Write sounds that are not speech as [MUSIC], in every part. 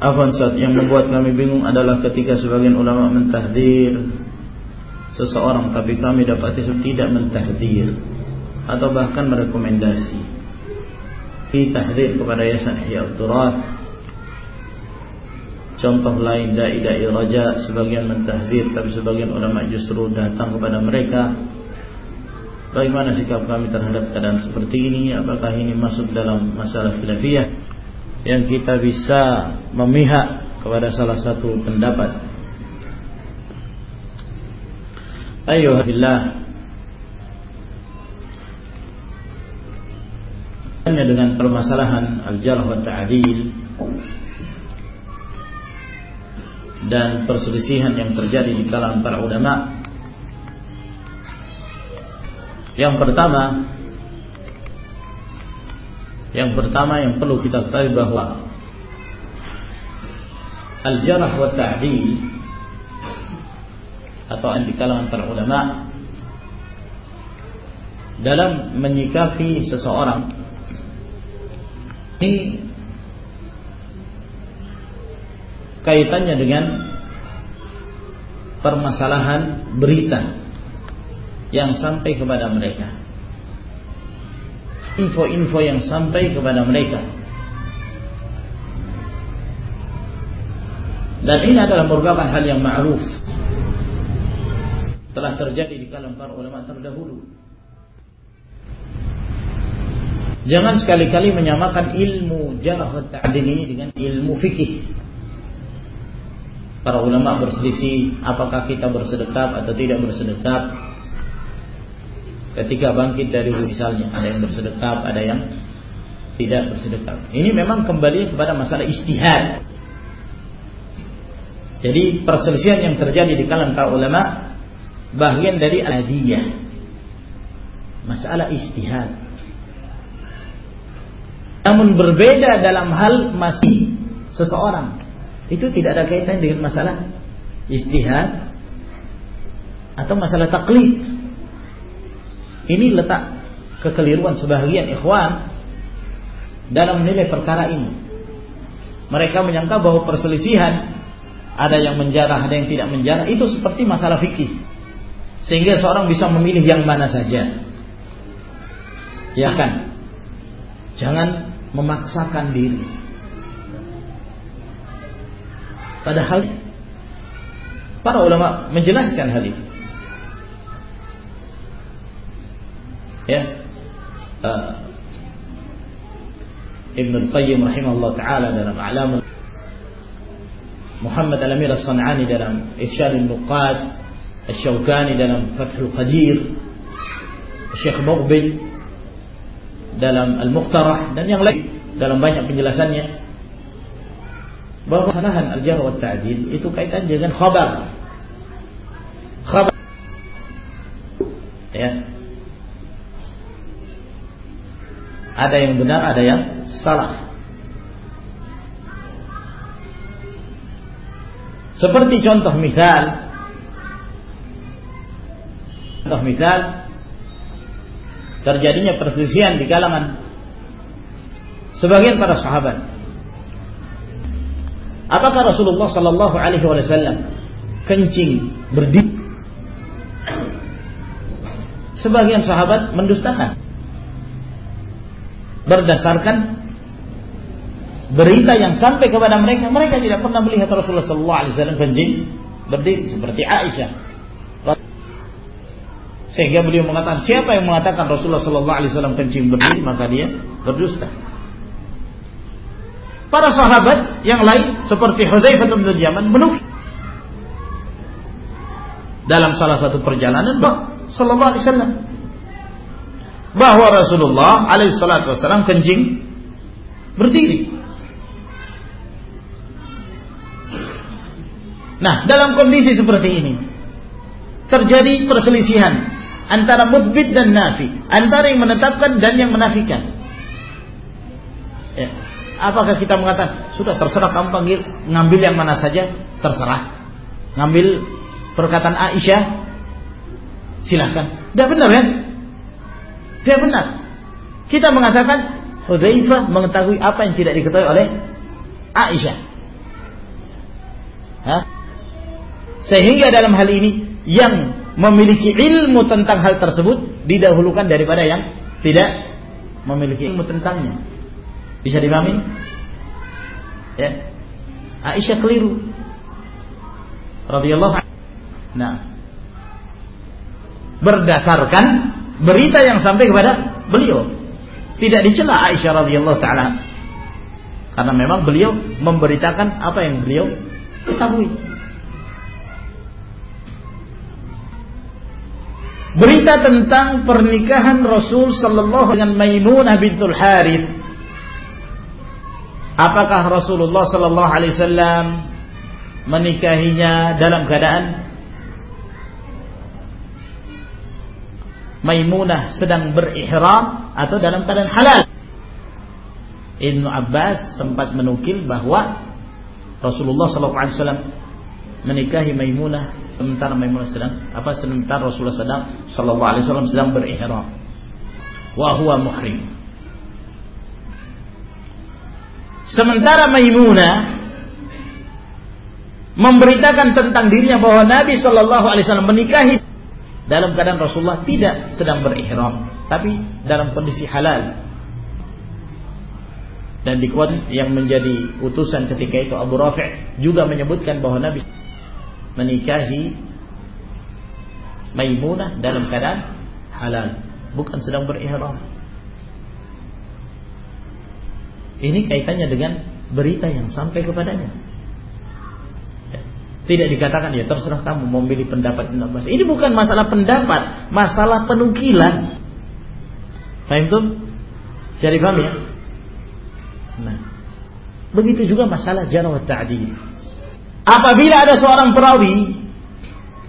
Afan saat yang membuat kami bingung adalah ketika sebagian ulama mentahdir seseorang tapi kami dapati tidak mentahdir atau bahkan merekomendasi. Di tahdir kepada Yayasan Ihya Turath contoh lain dai-dai raja sebagian mentahdir tapi sebagian ulama justru datang kepada mereka. Bagaimana sikap kami terhadap keadaan seperti ini? Apakah ini masuk dalam masalah khilafiyah yang kita bisa memihak kepada salah satu pendapat. Ayuhillah hanya dengan permasalahan al-jarh wa ta'dil dan perselisihan yang terjadi di kalangan para ulama. Yang pertama yang pertama yang perlu kita ketahui bahwa al-jarh wa ta'dil atau di kalangan para ulama dalam menyikapi seseorang ini kaitannya dengan permasalahan berita yang sampai kepada mereka info-info yang sampai kepada mereka. Dan ini adalah merupakan hal yang ma'ruf telah terjadi di kalangan para ulama terdahulu. Jangan sekali-kali menyamakan ilmu jarh ta'dil ini dengan ilmu fikih. Para ulama berselisih apakah kita bersedekap atau tidak bersedekap ketika bangkit dari misalnya ada yang bersedekap, ada yang tidak bersedekap. Ini memang kembali kepada masalah istihad. Jadi perselisihan yang terjadi di kalangan para ulama bagian dari adiyah. Masalah istihad. Namun berbeda dalam hal masih seseorang. Itu tidak ada kaitan dengan masalah istihad atau masalah taklid. Ini letak kekeliruan sebagian ikhwan dalam menilai perkara ini. Mereka menyangka bahwa perselisihan ada yang menjarah, ada yang tidak menjarah, itu seperti masalah fikih. Sehingga seorang bisa memilih yang mana saja. Ya kan? Jangan memaksakan diri. Padahal para ulama menjelaskan hal itu. Ya. Uh, Ibn Al-Qayyim rahimahullah taala dalam A'lam Muhammad Al-Amir As-San'ani dalam Ihsyar Al-Nuqad Al-Shawkani dalam Fathul Qadir Syekh Muqbil dalam Al-Muqtarah dan yang lain dalam banyak penjelasannya. Bahwa kesalahan al-jarh wa ta'dil itu kaitan dengan khabar. Khabar. Ya Ada yang benar, ada yang salah. Seperti contoh misal Contoh misal Terjadinya perselisihan di kalangan Sebagian para sahabat Apakah Rasulullah Sallallahu Alaihi Wasallam kencing berdiri? Sebagian sahabat mendustakan berdasarkan berita yang sampai kepada mereka, mereka tidak pernah melihat Rasulullah SAW kencing berdiri seperti Aisyah. Sehingga beliau mengatakan siapa yang mengatakan Rasulullah SAW kencing berdiri maka dia berdusta. Para sahabat yang lain seperti Hudzaifah bin Yaman menukil dalam salah satu perjalanan Sallallahu Alaihi Wasallam bahwa Rasulullah alaihi salatu kencing berdiri. Nah, dalam kondisi seperti ini terjadi perselisihan antara mubid dan nafi, antara yang menetapkan dan yang menafikan. Ya. Apakah kita mengatakan sudah terserah kamu panggil ngambil yang mana saja terserah ngambil perkataan Aisyah silahkan. Tidak benar kan? Dia benar. Kita mengatakan Hudzaifah mengetahui apa yang tidak diketahui oleh Aisyah. Hah? Sehingga dalam hal ini yang memiliki ilmu tentang hal tersebut didahulukan daripada yang tidak memiliki ilmu tentangnya. Bisa dipahami? Ya. Aisyah keliru. Radhiyallahu Nah. Berdasarkan berita yang sampai kepada beliau. Tidak dicela Aisyah radhiyallahu taala. Karena memang beliau memberitakan apa yang beliau ketahui. Berita tentang pernikahan Rasul sallallahu dengan Maimunah bintul Harith. Apakah Rasulullah sallallahu alaihi wasallam menikahinya dalam keadaan Maimunah sedang berihram atau dalam keadaan halal? Ibnu Abbas sempat menukil bahwa Rasulullah wasallam menikahi Maimunah sementara Maimunah sedang apa sementara Rasulullah sedang wasallam sedang berihram wa huwa muhrim sementara Maimunah memberitakan tentang dirinya bahwa Nabi sallallahu alaihi wasallam menikahi dalam keadaan Rasulullah tidak sedang berihram tapi dalam kondisi halal dan dikuat yang menjadi utusan ketika itu Abu Rafi' juga menyebutkan bahwa Nabi menikahi Maimunah dalam keadaan halal, bukan sedang berihram. Ini kaitannya dengan berita yang sampai kepadanya. Tidak dikatakan ya terserah kamu mau memilih pendapat Abbas. Ini bukan masalah pendapat, masalah penukilan. Paham tuh? Jadi paham ya? Nah, begitu juga masalah jarah ta'dil. Apabila ada seorang perawi,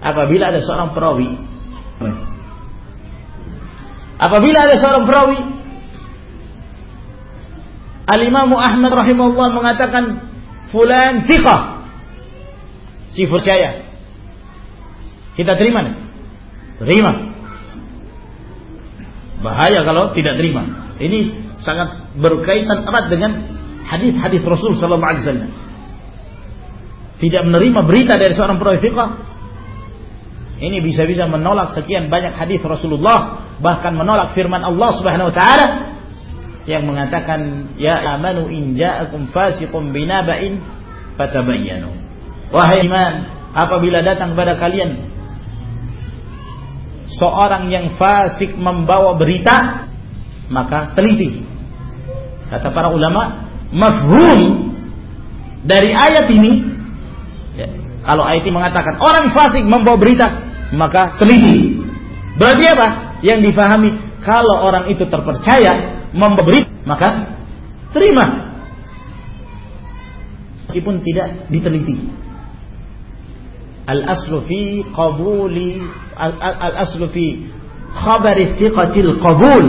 apabila ada seorang perawi, apabila ada seorang perawi, Al-Imam Ahmad rahimahullah mengatakan fulan thiqah. Si percaya. Kita terima nih. Terima. Bahaya kalau tidak terima. Ini sangat berkaitan erat dengan hadis-hadis Rasul sallallahu alaihi wasallam tidak menerima berita dari seorang perawi ini bisa-bisa menolak sekian banyak hadis Rasulullah bahkan menolak firman Allah Subhanahu wa taala yang mengatakan ya amanu in ja'akum fasiqun binaba'in fatabayyanu wahai iman apabila datang kepada kalian seorang yang fasik membawa berita maka teliti kata para ulama mafhum dari ayat ini kalau ayat ini mengatakan orang fasik membawa berita, maka teliti. Berarti apa? Yang difahami kalau orang itu terpercaya membawa berita, maka terima. Meskipun tidak diteliti. Al-aslu fi qabuli al-aslu fi khabari thiqatil qabul.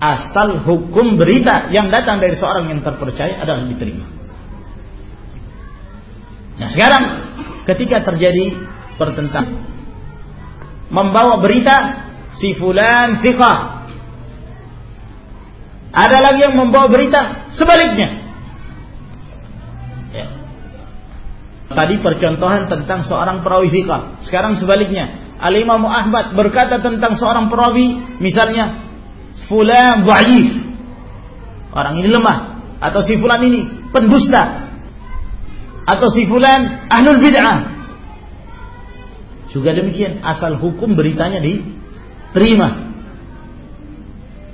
Asal hukum berita yang datang dari seorang yang terpercaya adalah diterima. Nah sekarang ketika terjadi pertentangan membawa berita si fulan thiqah ada lagi yang membawa berita sebaliknya tadi percontohan tentang seorang perawi thiqah sekarang sebaliknya Al-Imam Ahmad berkata tentang seorang perawi misalnya fulan dhaif orang ini lemah atau si fulan ini pendusta atau si fulan ahlul bid'ah. Juga demikian asal hukum beritanya diterima.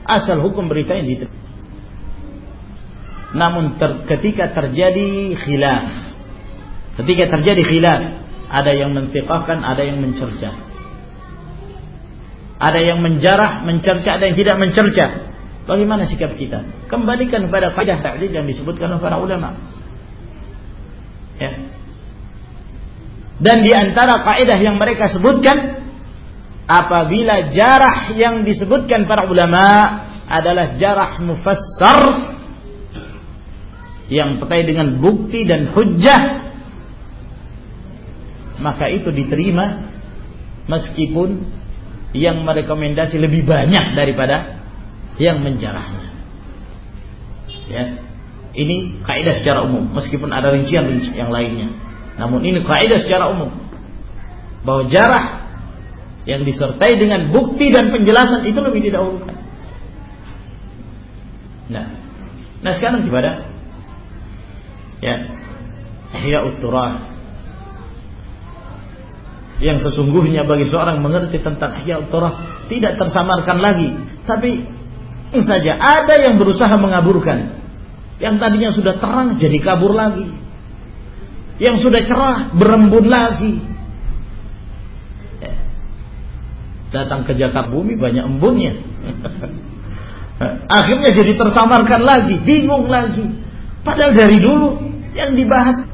Asal hukum beritanya diterima. Namun ter, ketika terjadi khilaf, ketika terjadi khilaf, ada yang menfiqahkan, ada yang mencerca. Ada yang menjarah, mencerca, ada yang tidak mencerca. Bagaimana sikap kita? Kembalikan kepada kaidah ta'dil yang disebutkan oleh para ulama. Ya. Dan di antara kaidah yang mereka sebutkan apabila jarah yang disebutkan para ulama adalah jarah mufassar yang terkait dengan bukti dan hujjah maka itu diterima meskipun yang merekomendasi lebih banyak daripada yang menjarahnya. Ya. Ini kaidah secara umum, meskipun ada rincian-rincian yang lainnya. Namun ini kaidah secara umum bahwa jarah yang disertai dengan bukti dan penjelasan itu lebih didahulukan. Nah, nah sekarang kepada ya Ihya Utturah yang sesungguhnya bagi seorang mengerti tentang Ihya Utturah tidak tersamarkan lagi, tapi saja ada yang berusaha mengaburkan yang tadinya sudah terang jadi kabur lagi. Yang sudah cerah berembun lagi. Ya. Datang ke Jakarta bumi banyak embunnya. [LAUGHS] Akhirnya jadi tersamarkan lagi, bingung lagi. Padahal dari dulu yang dibahas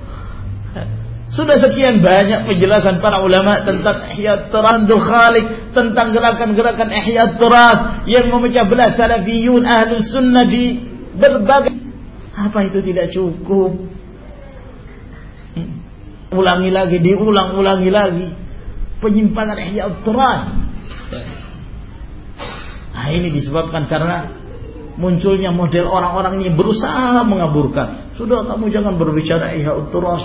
sudah sekian banyak penjelasan para ulama tentang Ihyat Turandul Khalik, tentang gerakan-gerakan Ihyat Turad yang memecah belah salafiyun ahlus sunnah di berbagai apa itu tidak cukup? Hmm. Ulangi lagi, diulang-ulangi lagi. Penyimpangan ihya Turan. Nah, ini disebabkan karena munculnya model orang-orang ini berusaha mengaburkan. Sudah kamu jangan berbicara ihya Turas.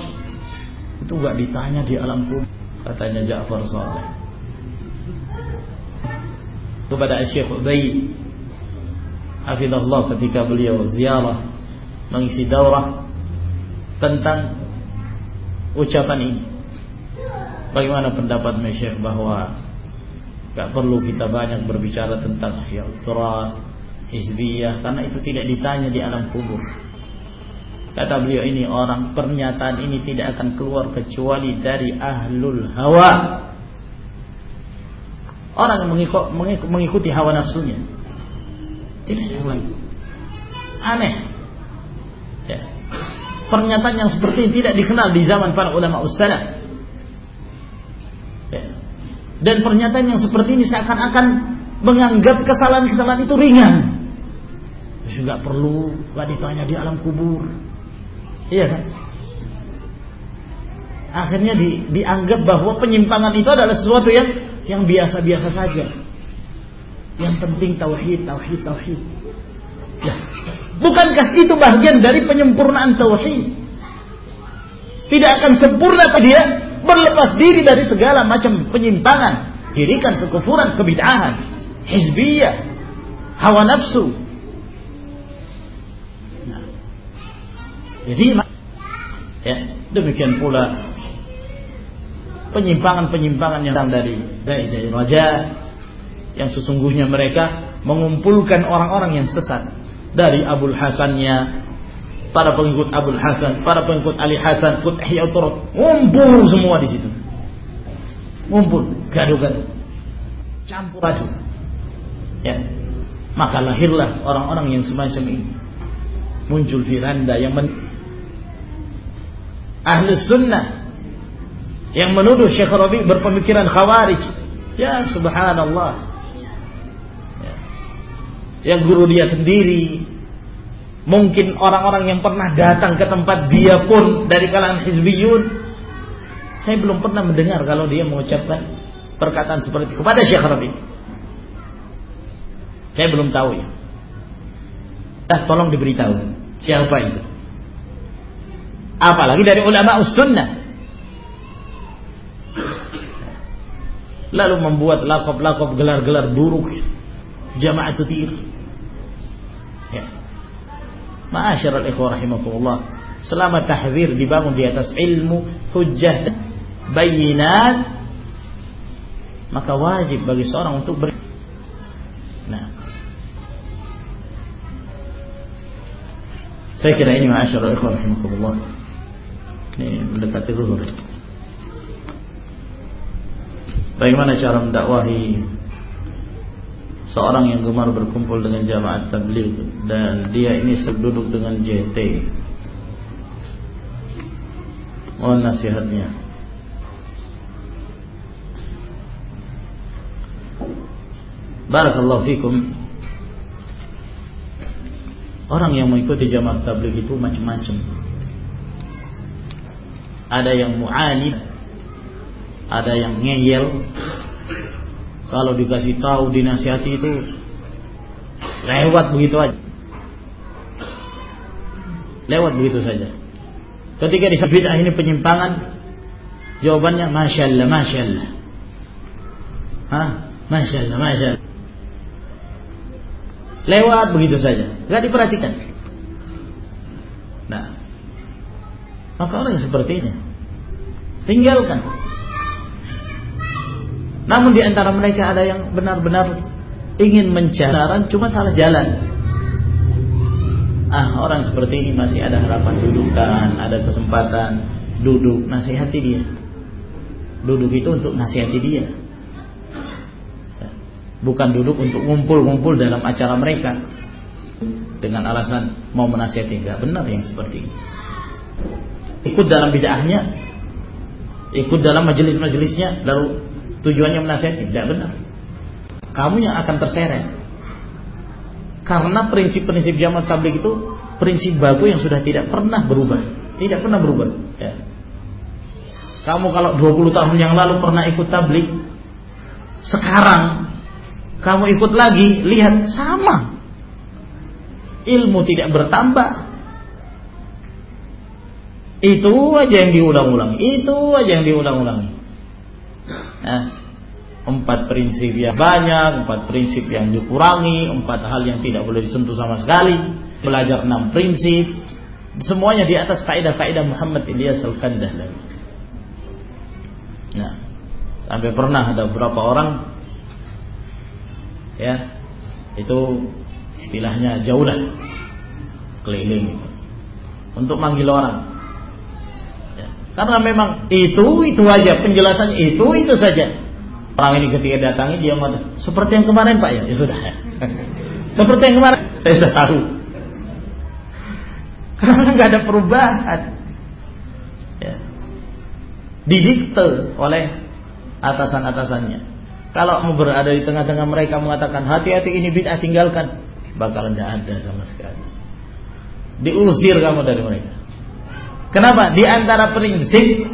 Itu nggak ditanya di alam kubur. Katanya Ja'far Saleh. Kepada Syekh Ubay Hafizahullah ketika beliau ziarah mengisi daurah tentang ucapan ini. Bagaimana pendapat Syekh bahwa tak perlu kita banyak berbicara tentang uturat, hizbiyah karena itu tidak ditanya di alam kubur. Kata beliau ini orang pernyataan ini tidak akan keluar kecuali dari ahlul hawa. Orang yang mengikuti hawa nafsunya. Tidak yang lain. Aneh. Ya. Pernyataan yang seperti ini tidak dikenal di zaman para ulama ussalah. Ya. Dan pernyataan yang seperti ini seakan-akan menganggap kesalahan-kesalahan itu ringan. Nggak perlu nggak ditanya di alam kubur. Iya kan? Akhirnya di, dianggap bahwa penyimpangan itu adalah sesuatu yang yang biasa-biasa saja. Yang penting tauhid, tauhid, tauhid. Ya, Bukankah itu bagian dari penyempurnaan tauhid? Tidak akan sempurna dia berlepas diri dari segala macam penyimpangan, dirikan kekufuran, kebid'ahan, hizbiyah, hawa nafsu. Jadi ya, demikian pula penyimpangan-penyimpangan yang datang dari dari, dari raja yang sesungguhnya mereka mengumpulkan orang-orang yang sesat dari Abul Hasannya para pengikut Abul Hasan, para pengikut Ali Hasan, Turut, ngumpul semua di situ. Ngumpul, gaduh-gaduh. Campur aduk. Ya. Maka lahirlah orang-orang yang semacam ini. Muncul firanda yang men Ahli sunnah yang menuduh Syekh Rabi berpemikiran khawarij. Ya subhanallah. Yang guru dia sendiri. Mungkin orang-orang yang pernah datang ke tempat dia pun dari kalangan hizbiyun. Saya belum pernah mendengar kalau dia mengucapkan perkataan seperti itu kepada Syekh Rabi. Saya belum tahu ya. Nah, tolong diberitahu siapa itu apalagi dari ulama sunnah lalu membuat lakop-lakop gelar-gelar buruk jamaah itu Ma'asyiral ikhwah rahimakumullah. Selama tahzir dibangun di atas ilmu, hujjah, bayinat, maka wajib bagi seorang untuk ber Nah. Saya kira ini ma'asyiral ikhwah rahimakumullah. Ini mendekati zuhur. Bagaimana cara mendakwahi seorang yang gemar berkumpul dengan jamaah tabligh dan dia ini duduk dengan JT. Mohon nasihatnya. Barakallahu fikum. Orang yang mengikuti jamaah tabligh itu macam-macam. Ada yang mu'anid, ada yang ngeyel, kalau dikasih tahu dinasihati itu lewat begitu aja. lewat begitu saja. Ketika disebut bid'ah ini penyimpangan, jawabannya masya Allah, masya Allah. Hah? Masya Allah, masya Allah. Lewat begitu saja, nggak diperhatikan. Nah, maka orang yang seperti ini tinggalkan. Namun di antara mereka ada yang benar-benar ingin mencari cuma salah jalan ah orang seperti ini masih ada harapan dudukan, ada kesempatan duduk, nasihati dia. Duduk itu untuk nasihati dia. Bukan duduk untuk ngumpul-ngumpul dalam acara mereka dengan alasan mau menasihati enggak benar yang seperti ini. Ikut dalam bid'ahnya, ikut dalam majelis-majelisnya, lalu tujuannya menasihati, enggak benar. Kamu yang akan terseret karena prinsip-prinsip jamaah tablik itu prinsip baku yang sudah tidak pernah berubah. Tidak pernah berubah. Ya. Kamu kalau 20 tahun yang lalu pernah ikut tablik, sekarang kamu ikut lagi, lihat sama. Ilmu tidak bertambah. Itu aja yang diulang-ulang, itu aja yang diulang-ulang. Nah, empat prinsip yang banyak, empat prinsip yang dikurangi, empat hal yang tidak boleh disentuh sama sekali, belajar enam prinsip, semuanya di atas kaidah-kaidah Muhammad Ilyas Al-Kandahlawi. Nah, sampai pernah ada beberapa orang ya itu istilahnya jauh lah keliling itu. Untuk manggil orang karena memang itu itu aja penjelasannya itu itu saja Orang ini ketika datangi dia mengatakan seperti yang kemarin Pak ya, ya sudah ya. [LAUGHS] seperti yang kemarin [LAUGHS] saya sudah tahu. [LAUGHS] Karena nggak ada perubahan. Ya. Didikte oleh atasan-atasannya. Kalau mau berada di tengah-tengah mereka mengatakan hati-hati ini bid'ah tinggalkan, bakal tidak ada sama sekali. Diusir kamu dari mereka. Kenapa? Di antara prinsip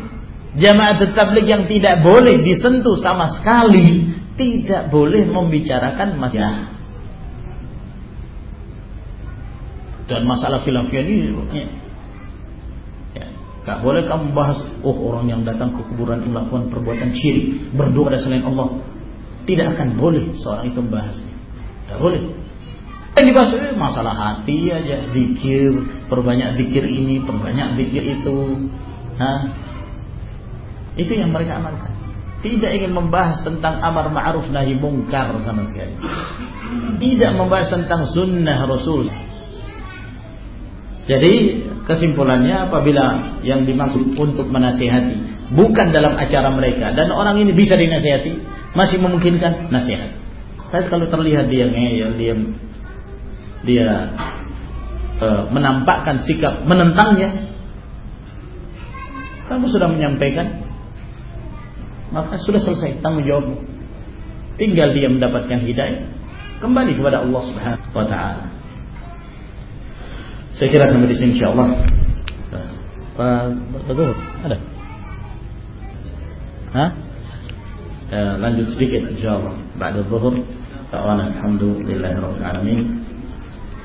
Jamaah tabligh yang tidak boleh disentuh sama sekali tidak boleh membicarakan masalah. Dan masalah khilafiyah ini ya, ya, gak boleh kamu bahas oh orang yang datang ke kuburan melakukan perbuatan syirik berdoa pada selain Allah. Tidak akan boleh seorang itu membahasnya tidak boleh yang dibahas eh, masalah hati aja pikir perbanyak pikir ini perbanyak pikir itu Hah? Itu yang mereka amalkan. Tidak ingin membahas tentang amar ma'ruf nahi mungkar sama sekali. Tidak membahas tentang sunnah Rasul. Jadi kesimpulannya apabila yang dimaksud untuk menasihati bukan dalam acara mereka dan orang ini bisa dinasihati masih memungkinkan nasihat. Tapi kalau terlihat dia ngeyel, dia dia uh, menampakkan sikap menentangnya, kamu sudah menyampaikan maka sudah selesai tanggung jawabmu. Tinggal dia mendapatkan hidayah, kembali kepada Allah Subhanahu wa taala. Saya kira sampai di sini insyaallah. Pak ada? Hah? Ya, lanjut sedikit insyaallah. Ba'da zuhur. Ta'ala alhamdulillahirabbil alamin.